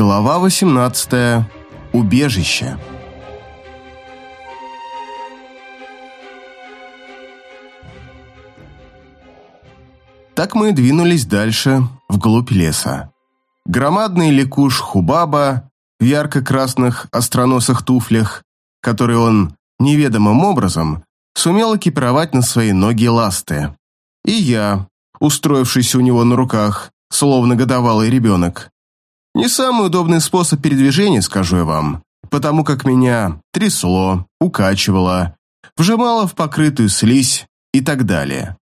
Глава 18. Убежище. Так мы двинулись дальше, вглубь леса. Громадный ликуш Хубаба в ярко-красных остроносых туфлях, которые он неведомым образом сумел экипировать на свои ноги ласты. И я, устроившись у него на руках, словно годовалый ребенок. Не самый удобный способ передвижения, скажу я вам, потому как меня трясло, укачивало, вжимало в покрытую слизь и так далее.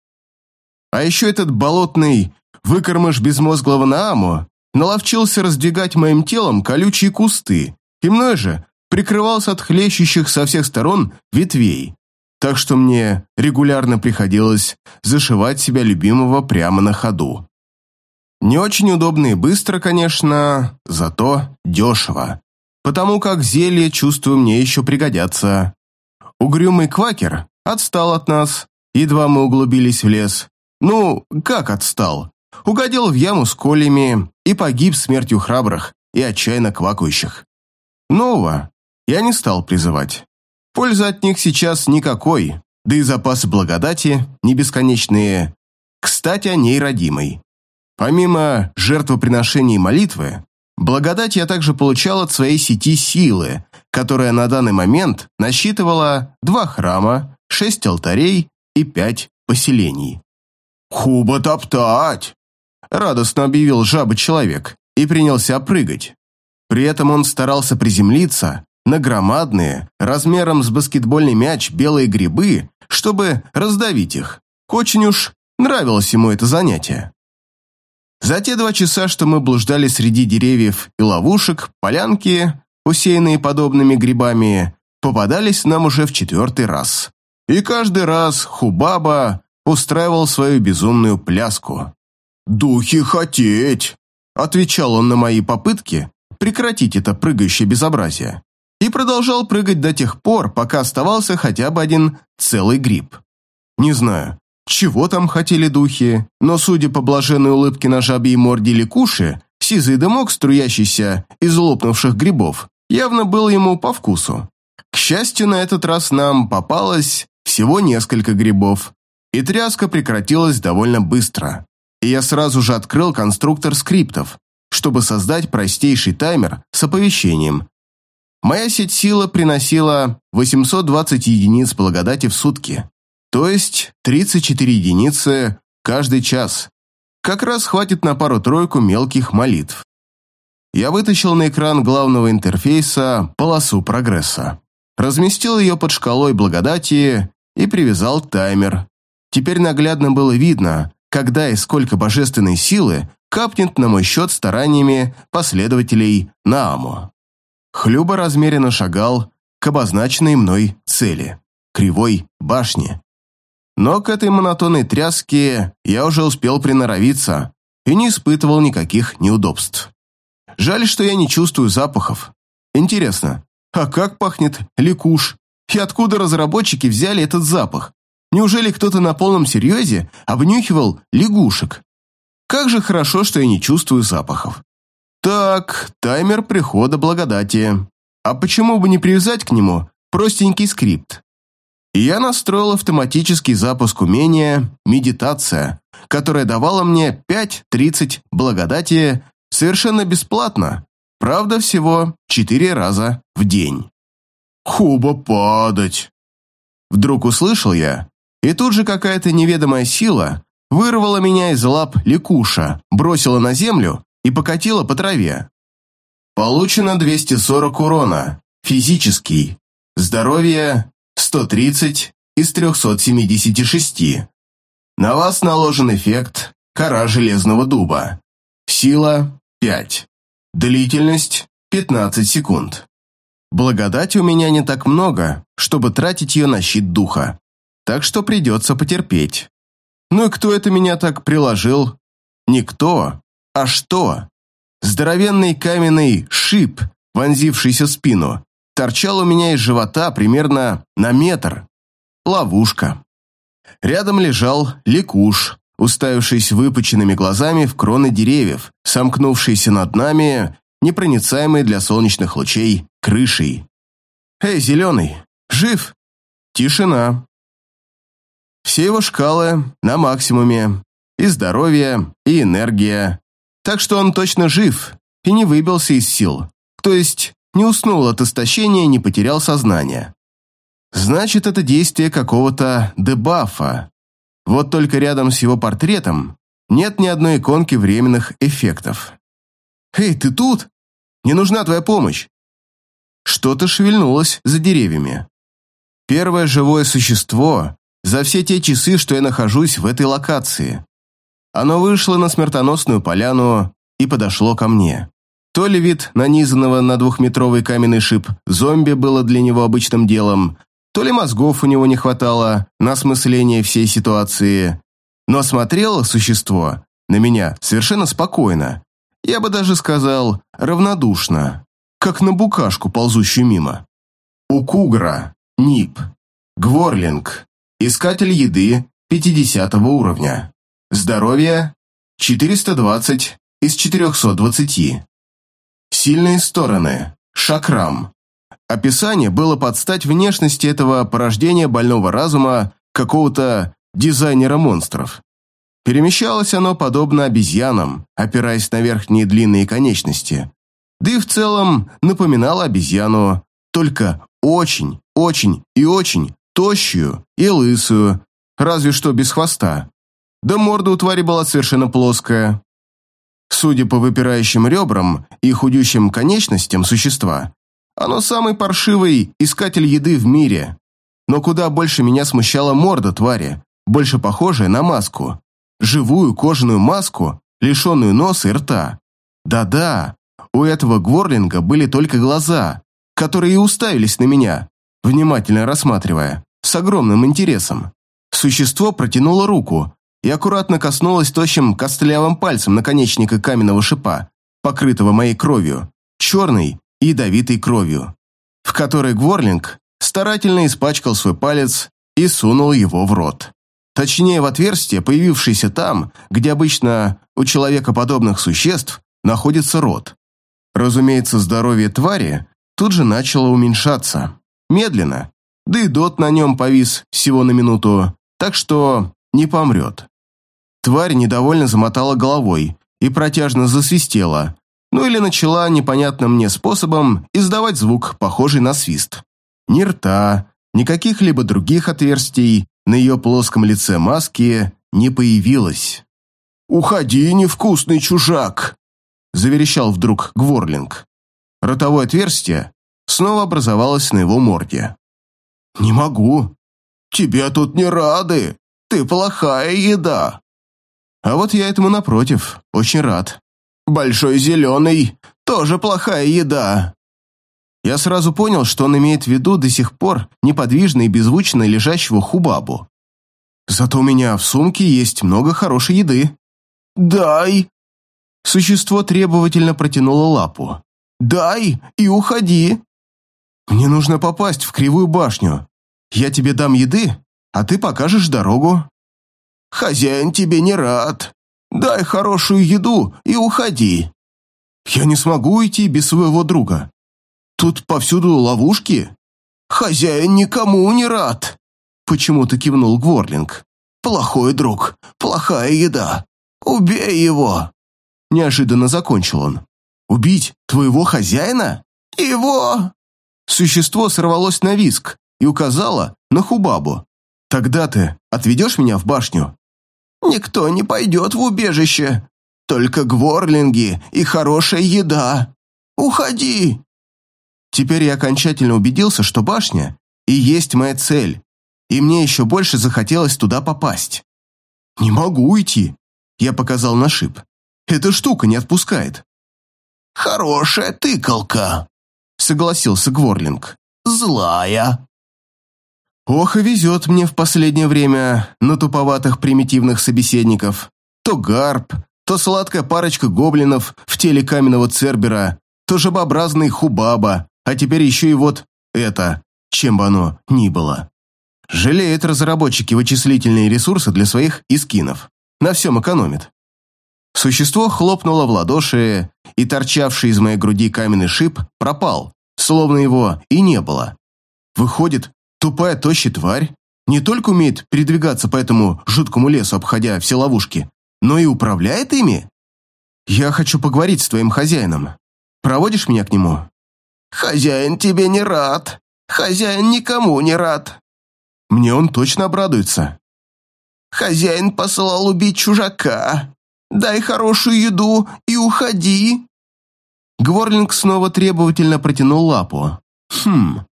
А еще этот болотный выкормыш безмозглого Нааму наловчился раздвигать моим телом колючие кусты, и мной же прикрывался от хлещущих со всех сторон ветвей, так что мне регулярно приходилось зашивать себя любимого прямо на ходу. Не очень удобно и быстро, конечно, зато дешево. Потому как зелья, чувствую, мне еще пригодятся. Угрюмый квакер отстал от нас, едва мы углубились в лес. Ну, как отстал? Угодил в яму с колями и погиб смертью храбрых и отчаянно квакающих. Нового я не стал призывать. Пользы от них сейчас никакой, да и запасы благодати не бесконечные. Кстати, о ней родимой. Помимо жертвоприношений и молитвы, благодать я также получал от своей сети силы, которая на данный момент насчитывала два храма, шесть алтарей и пять поселений. «Хуба топтать!» – радостно объявил жаба-человек и принялся прыгать. При этом он старался приземлиться на громадные, размером с баскетбольный мяч, белые грибы, чтобы раздавить их. Очень уж нравилось ему это занятие. За те два часа, что мы блуждали среди деревьев и ловушек, полянки, усеянные подобными грибами, попадались нам уже в четвертый раз. И каждый раз Хубаба устраивал свою безумную пляску. «Духи хотеть!» – отвечал он на мои попытки прекратить это прыгающее безобразие. И продолжал прыгать до тех пор, пока оставался хотя бы один целый гриб. Не знаю, чего там хотели духи, но, судя по блаженной улыбке на жабьей морде ликуши, сизый дымок, струящийся из лопнувших грибов, явно был ему по вкусу. К счастью, на этот раз нам попалось всего несколько грибов, и тряска прекратилась довольно быстро. И я сразу же открыл конструктор скриптов, чтобы создать простейший таймер с оповещением. Моя сеть сила приносила 820 единиц благодати в сутки то есть 34 единицы каждый час. Как раз хватит на пару-тройку мелких молитв. Я вытащил на экран главного интерфейса полосу прогресса. Разместил ее под шкалой благодати и привязал таймер. Теперь наглядно было видно, когда и сколько божественной силы капнет на мой счет стараниями последователей Нааму. Хлюба размеренно шагал к обозначенной мной цели – кривой башне. Но к этой монотонной тряске я уже успел приноровиться и не испытывал никаких неудобств. Жаль, что я не чувствую запахов. Интересно, а как пахнет ликуш? И откуда разработчики взяли этот запах? Неужели кто-то на полном серьезе обнюхивал лягушек? Как же хорошо, что я не чувствую запахов. Так, таймер прихода благодати. А почему бы не привязать к нему простенький скрипт? Я настроил автоматический запуск умения «Медитация», которая давала мне 5-30 благодати совершенно бесплатно, правда, всего 4 раза в день. «Хуба падать!» Вдруг услышал я, и тут же какая-то неведомая сила вырвала меня из лап ликуша, бросила на землю и покатила по траве. Получено 240 урона, физический, здоровье 130 из 376. На вас наложен эффект кора железного дуба. Сила 5. Длительность 15 секунд. Благодати у меня не так много, чтобы тратить ее на щит духа, так что придется потерпеть. Ну и кто это меня так приложил? Никто. А что? Здоровенный каменный шип, вонзившийся в спину, торчал у меня из живота примерно на метр. Ловушка. Рядом лежал ликуш, уставившись выпученными глазами в кроны деревьев, сомкнувшийся над нами непроницаемой для солнечных лучей крышей. «Эй, зеленый, жив?» Тишина. Все его шкалы на максимуме. И здоровье, и энергия. Так что он точно жив и не выбился из сил. То есть не уснул от истощения, не потерял сознание. Значит, это действие какого-то дебафа. Вот только рядом с его портретом нет ни одной иконки временных эффектов. «Эй, ты тут? Не нужна твоя помощь!» Что-то шевельнулось за деревьями. Первое живое существо за все те часы, что я нахожусь в этой локации. Оно вышло на смертоносную поляну и подошло ко мне. То ли вид нанизанного на двухметровый каменный шип зомби было для него обычным делом, то ли мозгов у него не хватало на осмысление всей ситуации. Но смотрело существо на меня совершенно спокойно. Я бы даже сказал, равнодушно, как на букашку, ползущую мимо. У Кугра, НИП, Гворлинг, искатель еды 50 уровня. Здоровье 420 из 420. Сильные стороны. Шакрам. Описание было под стать внешности этого порождения больного разума какого-то дизайнера монстров. Перемещалось оно подобно обезьянам, опираясь на верхние длинные конечности. Да и в целом напоминало обезьяну, только очень, очень и очень тощую и лысую, разве что без хвоста. Да морда у твари была совершенно плоская. Судя по выпирающим ребрам и худющим конечностям существа, оно самый паршивый искатель еды в мире. Но куда больше меня смущала морда твари, больше похожая на маску. Живую кожаную маску, лишенную носа и рта. Да-да, у этого гворлинга были только глаза, которые уставились на меня, внимательно рассматривая, с огромным интересом. Существо протянуло руку, и аккуратно коснулась тощим костлявым пальцем наконечника каменного шипа, покрытого моей кровью, черной и ядовитой кровью, в которой Гворлинг старательно испачкал свой палец и сунул его в рот. Точнее, в отверстие, появившееся там, где обычно у человекоподобных существ находится рот. Разумеется, здоровье твари тут же начало уменьшаться. Медленно. Да и дот на нем повис всего на минуту, так что не помрет. Тварь недовольно замотала головой и протяжно засвистела, ну или начала непонятным мне способом издавать звук, похожий на свист. Ни рта, ни каких-либо других отверстий на ее плоском лице маски не появилось. «Уходи, невкусный чужак!» заверещал вдруг Гворлинг. Ротовое отверстие снова образовалось на его морде. «Не могу. Тебе тут не рады. Ты плохая еда. А вот я этому напротив, очень рад. Большой зеленый, тоже плохая еда. Я сразу понял, что он имеет в виду до сих пор неподвижно и беззвучно лежащего хубабу. Зато у меня в сумке есть много хорошей еды. Дай. Существо требовательно протянуло лапу. Дай и уходи. Мне нужно попасть в кривую башню. Я тебе дам еды, а ты покажешь дорогу. Хозяин тебе не рад. Дай хорошую еду и уходи. Я не смогу уйти без своего друга. Тут повсюду ловушки. Хозяин никому не рад. Почему-то кивнул Гворлинг. Плохой друг, плохая еда. Убей его. Неожиданно закончил он. Убить твоего хозяина? Его! Существо сорвалось на виск и указало на Хубабу. Тогда ты отведешь меня в башню? Никто не пойдет в убежище. Только гворлинги и хорошая еда. Уходи!» Теперь я окончательно убедился, что башня и есть моя цель, и мне еще больше захотелось туда попасть. «Не могу уйти», — я показал на шип. «Эта штука не отпускает». «Хорошая тыкалка», — согласился Гворлинг. «Злая». Ох и везет мне в последнее время на туповатых примитивных собеседников. То гарп, то сладкая парочка гоблинов в теле каменного цербера, то жабообразный хубаба, а теперь еще и вот это, чем бы оно ни было. Жалеют разработчики вычислительные ресурсы для своих искинов. На всем экономит. Существо хлопнуло в ладоши, и торчавший из моей груди каменный шип пропал, словно его и не было. Выходит, тупая тощая тварь не только умеет передвигаться по этому жуткому лесу, обходя все ловушки, но и управляет ими? Я хочу поговорить с твоим хозяином. Проводишь меня к нему? Хозяин тебе не рад. Хозяин никому не рад. Мне он точно обрадуется. Хозяин посылал убить чужака. Дай хорошую еду и уходи. Гворлинг снова требовательно протянул лапу. Хм,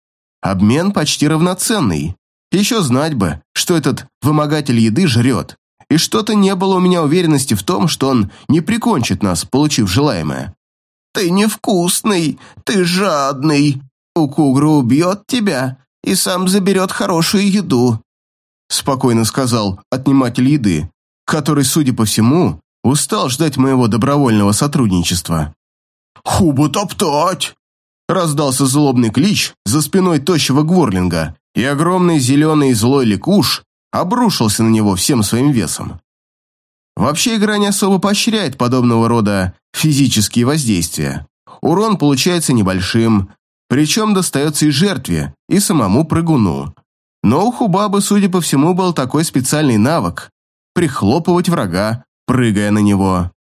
обмен почти равноценный. Еще знать бы, что этот вымогатель еды жрет. И что-то не было у меня уверенности в том, что он не прикончит нас, получив желаемое. «Ты невкусный, ты жадный. Укугру убьет тебя и сам заберет хорошую еду», спокойно сказал отниматель еды, который, судя по всему, устал ждать моего добровольного сотрудничества. «Хубу топтать!» Раздался злобный клич за спиной тощего гворлинга, и огромный зеленый злой ликуш обрушился на него всем своим весом. Вообще игра не особо поощряет подобного рода физические воздействия. Урон получается небольшим, причем достается и жертве, и самому прыгуну. Но у Хубабы, судя по всему, был такой специальный навык – прихлопывать врага, прыгая на него.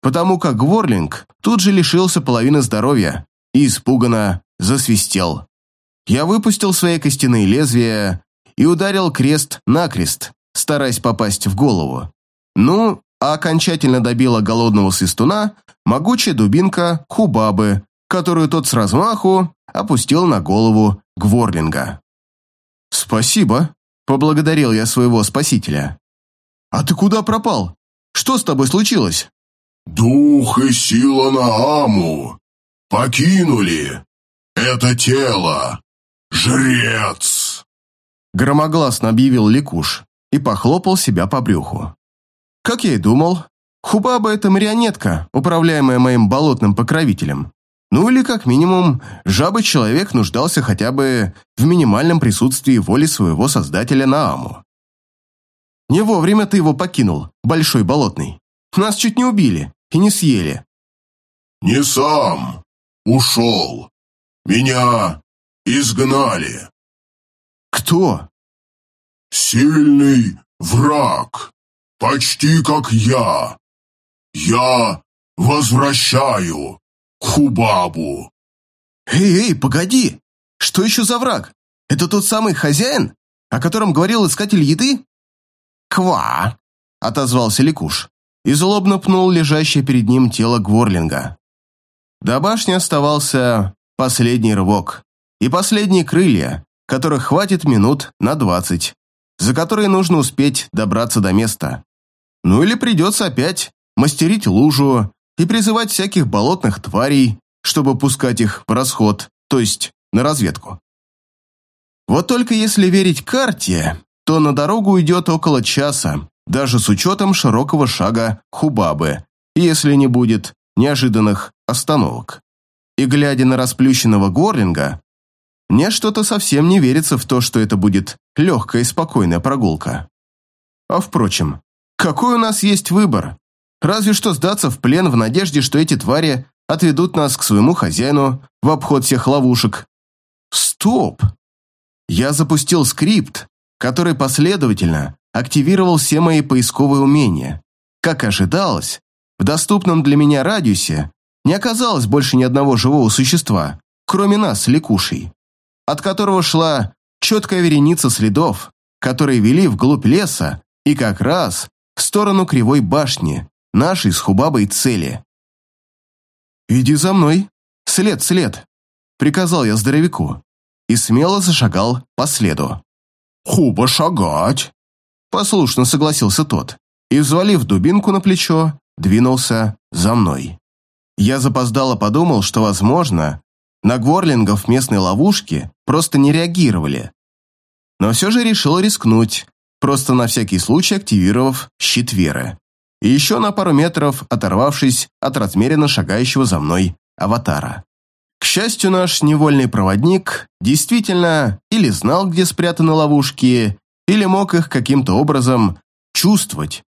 Потому как Гворлинг тут же лишился половины здоровья и испуганно засвистел. Я выпустил свои костяные лезвия и ударил крест-накрест, стараясь попасть в голову. Ну, а окончательно добила голодного свистуна могучая дубинка Хубабы, которую тот с размаху опустил на голову Гворлинга. «Спасибо», — поблагодарил я своего спасителя. «А ты куда пропал? Что с тобой случилось?» «Дух и сила Нааму покинули это тело, жрец!» Громогласно объявил Ликуш и похлопал себя по брюху. Как я и думал, Хубаба – это марионетка, управляемая моим болотным покровителем. Ну или, как минимум, жабы-человек нуждался хотя бы в минимальном присутствии воли своего создателя Нааму. Не вовремя ты его покинул, Большой Болотный. Нас чуть не убили и не съели. Не сам. Ушел. Меня изгнали. Кто? Сильный враг. Почти как я. Я возвращаю Хубабу. Эй, эй, погоди! Что еще за враг? Это тот самый хозяин, о котором говорил искатель еды? Ква! Отозвался Ликуш и злобно пнул лежащее перед ним тело Гворлинга. До башни оставался последний рывок и последние крылья, которых хватит минут на двадцать, за которые нужно успеть добраться до места. Ну или придется опять мастерить лужу и призывать всяких болотных тварей, чтобы пускать их в расход, то есть на разведку. Вот только если верить карте, то на дорогу уйдет около часа, даже с учетом широкого шага Хубабы, если не будет неожиданных остановок. И глядя на расплющенного Горлинга, мне что-то совсем не верится в то, что это будет легкая и спокойная прогулка. А впрочем, какой у нас есть выбор? Разве что сдаться в плен в надежде, что эти твари отведут нас к своему хозяину в обход всех ловушек. Стоп! Я запустил скрипт, который последовательно активировал все мои поисковые умения. Как ожидалось, в доступном для меня радиусе не оказалось больше ни одного живого существа, кроме нас, ликушей, от которого шла четкая вереница следов, которые вели вглубь леса и как раз в сторону кривой башни, нашей с Хубабой цели. «Иди за мной, след, след», — приказал я здоровяку и смело зашагал по следу. «Хуба шагать!» — послушно согласился тот и, взвалив дубинку на плечо, двинулся за мной. Я запоздало подумал, что, возможно, на гворлингов местной ловушки просто не реагировали. Но все же решил рискнуть, просто на всякий случай активировав щит веры. И еще на пару метров оторвавшись от размеренно шагающего за мной аватара. К счастью, наш невольный проводник действительно или знал, где спрятаны ловушки, или мог их каким-то образом чувствовать.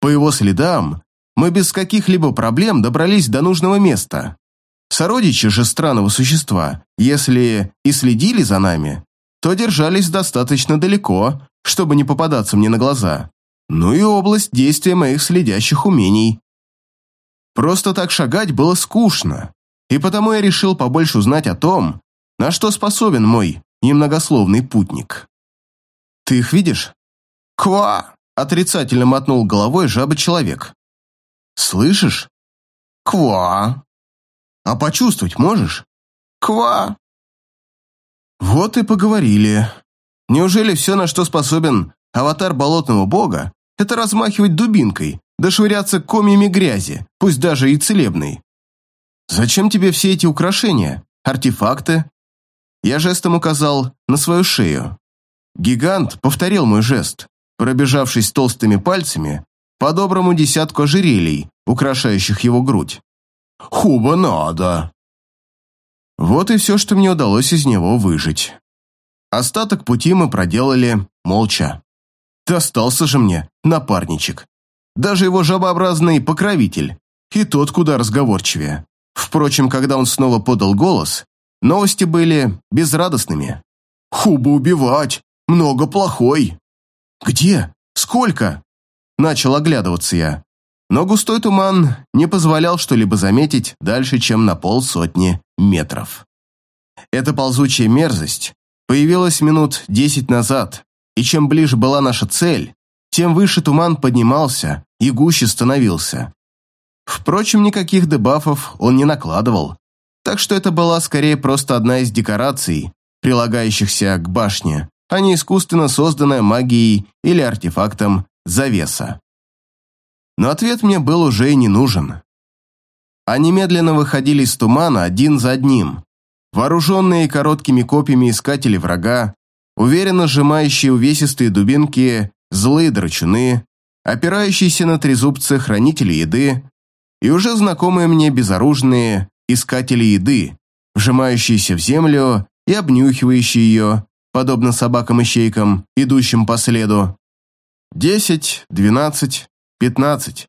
По его следам мы без каких-либо проблем добрались до нужного места. Сородичи же странного существа, если и следили за нами, то держались достаточно далеко, чтобы не попадаться мне на глаза. Ну и область действия моих следящих умений. Просто так шагать было скучно, и потому я решил побольше узнать о том, на что способен мой немногословный путник. «Ты их видишь?» «Ква!» – отрицательно мотнул головой жаба-человек. «Слышишь?» «Ква!» А почувствовать можешь? Ква. Вот и поговорили. Неужели все, на что способен аватар болотного бога, это размахивать дубинкой, да швыряться комьями грязи, пусть даже и целебной? Зачем тебе все эти украшения, артефакты? Я жестом указал на свою шею. Гигант повторил мой жест, пробежавшись толстыми пальцами по доброму десятку ожерелий, украшающих его грудь. Хуба надо. Вот и все, что мне удалось из него выжить. Остаток пути мы проделали молча. Достался же мне напарничек. Даже его жабообразный покровитель. И тот куда разговорчивее. Впрочем, когда он снова подал голос, новости были безрадостными. «Хуба убивать! Много плохой!» «Где? Сколько?» Начал оглядываться я но густой туман не позволял что-либо заметить дальше, чем на полсотни метров. Эта ползучая мерзость появилась минут десять назад, и чем ближе была наша цель, тем выше туман поднимался и гуще становился. Впрочем, никаких дебафов он не накладывал, так что это была скорее просто одна из декораций, прилагающихся к башне, а не искусственно созданная магией или артефактом завеса но ответ мне был уже и не нужен. Они медленно выходили из тумана один за одним, вооруженные короткими копьями искатели врага, уверенно сжимающие увесистые дубинки злые драчуны, опирающиеся на трезубцы хранители еды и уже знакомые мне безоружные искатели еды, вжимающиеся в землю и обнюхивающие ее, подобно собакам-ищейкам, идущим по следу. Десять, двенадцать, Пятнадцать.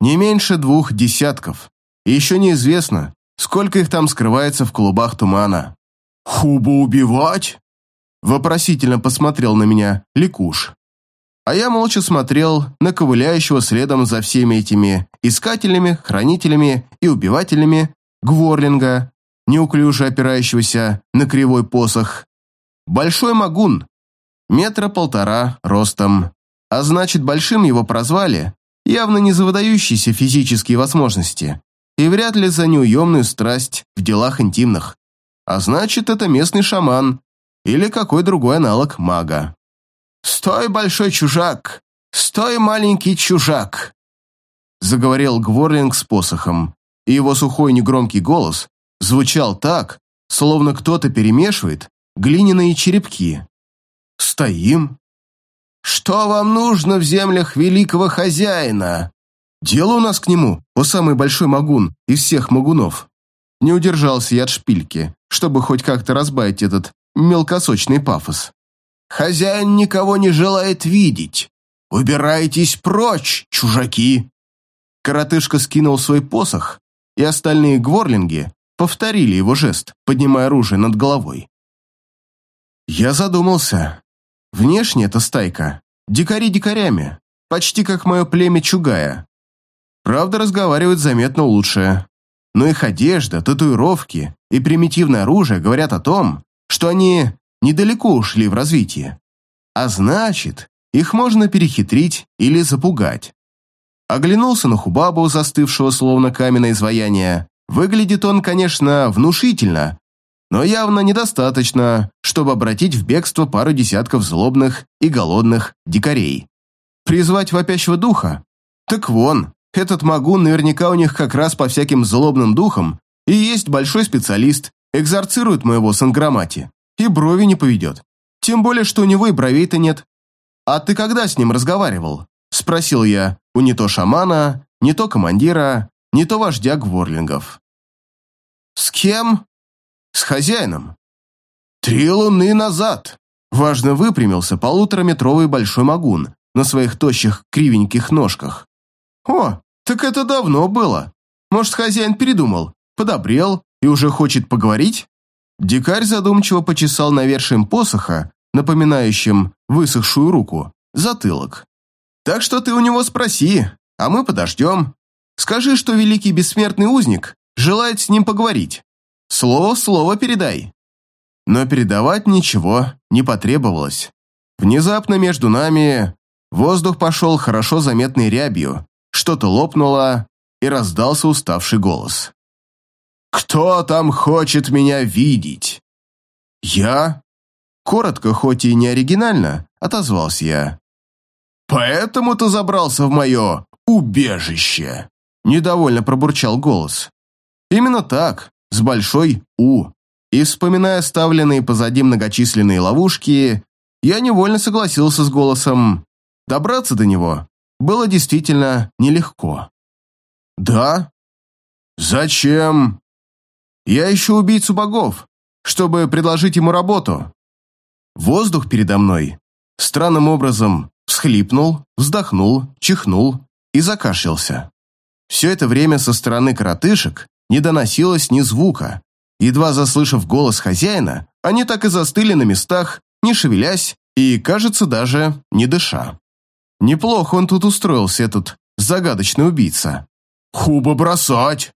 Не меньше двух десятков. И еще неизвестно, сколько их там скрывается в клубах тумана. «Хуба убивать?» Вопросительно посмотрел на меня Ликуш. А я молча смотрел на ковыляющего следом за всеми этими искателями, хранителями и убивателями Гворлинга, неуклюже опирающегося на кривой посох. Большой магун, метра полтора ростом, а значит, большим его прозвали явно не за выдающиеся физические возможности и вряд ли за неуемную страсть в делах интимных. А значит, это местный шаман или какой другой аналог мага. «Стой, большой чужак! Стой, маленький чужак!» Заговорил Гворлинг с посохом, и его сухой негромкий голос звучал так, словно кто-то перемешивает глиняные черепки. «Стоим, что вам нужно в землях великого хозяина?» «Дело у нас к нему, о самый большой магун из всех магунов». Не удержался я от шпильки, чтобы хоть как-то разбавить этот мелкосочный пафос. «Хозяин никого не желает видеть. Убирайтесь прочь, чужаки!» Коротышка скинул свой посох, и остальные гворлинги повторили его жест, поднимая оружие над головой. Я задумался, Внешне эта стайка дикари дикарями, почти как мое племя Чугая. Правда, разговаривают заметно лучше. Но их одежда, татуировки и примитивное оружие говорят о том, что они недалеко ушли в развитии. А значит, их можно перехитрить или запугать. Оглянулся на Хубабу, застывшего словно каменное изваяние. Выглядит он, конечно, внушительно, но явно недостаточно, чтобы обратить в бегство пару десятков злобных и голодных дикарей. Призвать вопящего духа? Так вон, этот магун наверняка у них как раз по всяким злобным духам и есть большой специалист, экзорцирует моего санграмати, и брови не поведет. Тем более, что у него и бровей-то нет. «А ты когда с ним разговаривал?» – спросил я у не то шамана, не то командира, не то вождя гворлингов. «С кем?» С хозяином. Три луны назад. Важно выпрямился полутораметровый большой магун на своих тощих кривеньких ножках. О, Так это давно было. Может, хозяин передумал, подобрел и уже хочет поговорить? Дикарь задумчиво почесал навершием посоха, напоминающим высохшую руку, затылок. Так что ты у него спроси, а мы подождем. Скажи, что великий бессмертный узник желает с ним поговорить. Слово в слово передай. Но передавать ничего не потребовалось. Внезапно между нами воздух пошел хорошо заметной рябью, что-то лопнуло, и раздался уставший голос. «Кто там хочет меня видеть?» «Я?» Коротко, хоть и не оригинально, отозвался я. «Поэтому ты забрался в мое убежище?» Недовольно пробурчал голос. «Именно так, с большой «У». И вспоминая оставленные позади многочисленные ловушки, я невольно согласился с голосом. Добраться до него было действительно нелегко. «Да? Зачем?» «Я ищу убийцу богов, чтобы предложить ему работу». Воздух передо мной странным образом всхлипнул, вздохнул, чихнул и закашлялся. Все это время со стороны коротышек не доносилось ни звука. Едва заслышав голос хозяина, они так и застыли на местах, не шевелясь и, кажется, даже не дыша. Неплохо он тут устроился, этот загадочный убийца. «Хуба бросать!»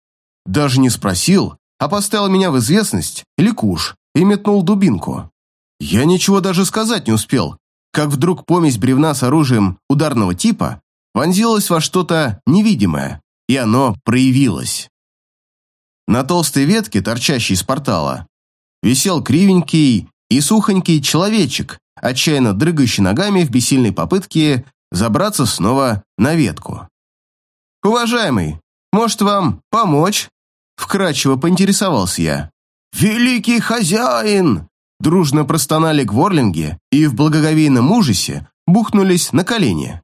Даже не спросил, а поставил меня в известность Ликуш и метнул дубинку. Я ничего даже сказать не успел, как вдруг помесь бревна с оружием ударного типа вонзилась во что-то невидимое, и оно проявилось. На толстой ветке, торчащей из портала, висел кривенький и сухонький человечек, отчаянно дрыгающий ногами в бессильной попытке забраться снова на ветку. «Уважаемый, может, вам помочь?» Вкратчиво поинтересовался я. «Великий хозяин!» Дружно простонали гворлинги и в благоговейном ужасе бухнулись на колени.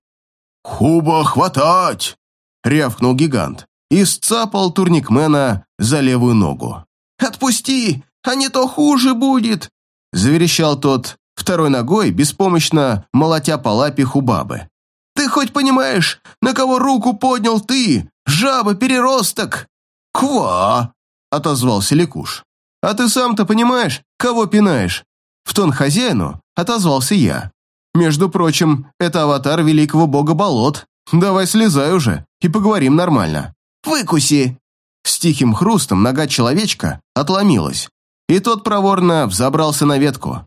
«Хуба хватать!» — рявкнул гигант и сцапал турникмена за левую ногу. «Отпусти, а не то хуже будет!» — заверещал тот, второй ногой, беспомощно молотя по лапе хубабы. «Ты хоть понимаешь, на кого руку поднял ты, жаба-переросток?» «Ква!» — отозвался Ликуш. «А ты сам-то понимаешь, кого пинаешь?» В тон хозяину отозвался я. «Между прочим, это аватар великого бога болот. Давай слезай уже и поговорим нормально». «Выкуси!» С тихим хрустом нога человечка отломилась, и тот проворно взобрался на ветку.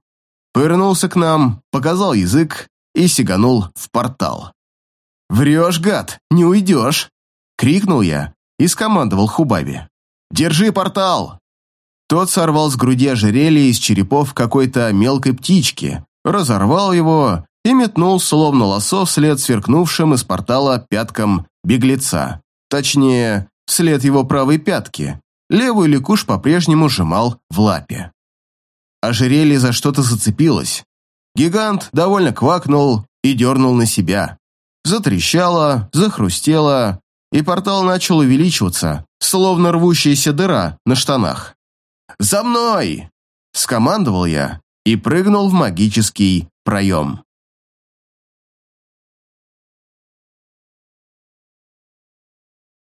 Повернулся к нам, показал язык и сиганул в портал. «Врешь, гад, не уйдешь!» — крикнул я и скомандовал Хубаби. «Держи портал!» Тот сорвал с груди ожерелье из черепов какой-то мелкой птички, разорвал его и метнул, словно лосо, вслед сверкнувшим из портала пяткам беглеца. Точнее, вслед его правой пятки. Левую ликуш по-прежнему сжимал в лапе. Ожерелье за что-то зацепилось. Гигант довольно квакнул и дернул на себя. Затрещало, захрустело, и портал начал увеличиваться, словно рвущаяся дыра на штанах. «За мной!» – скомандовал я и прыгнул в магический проем.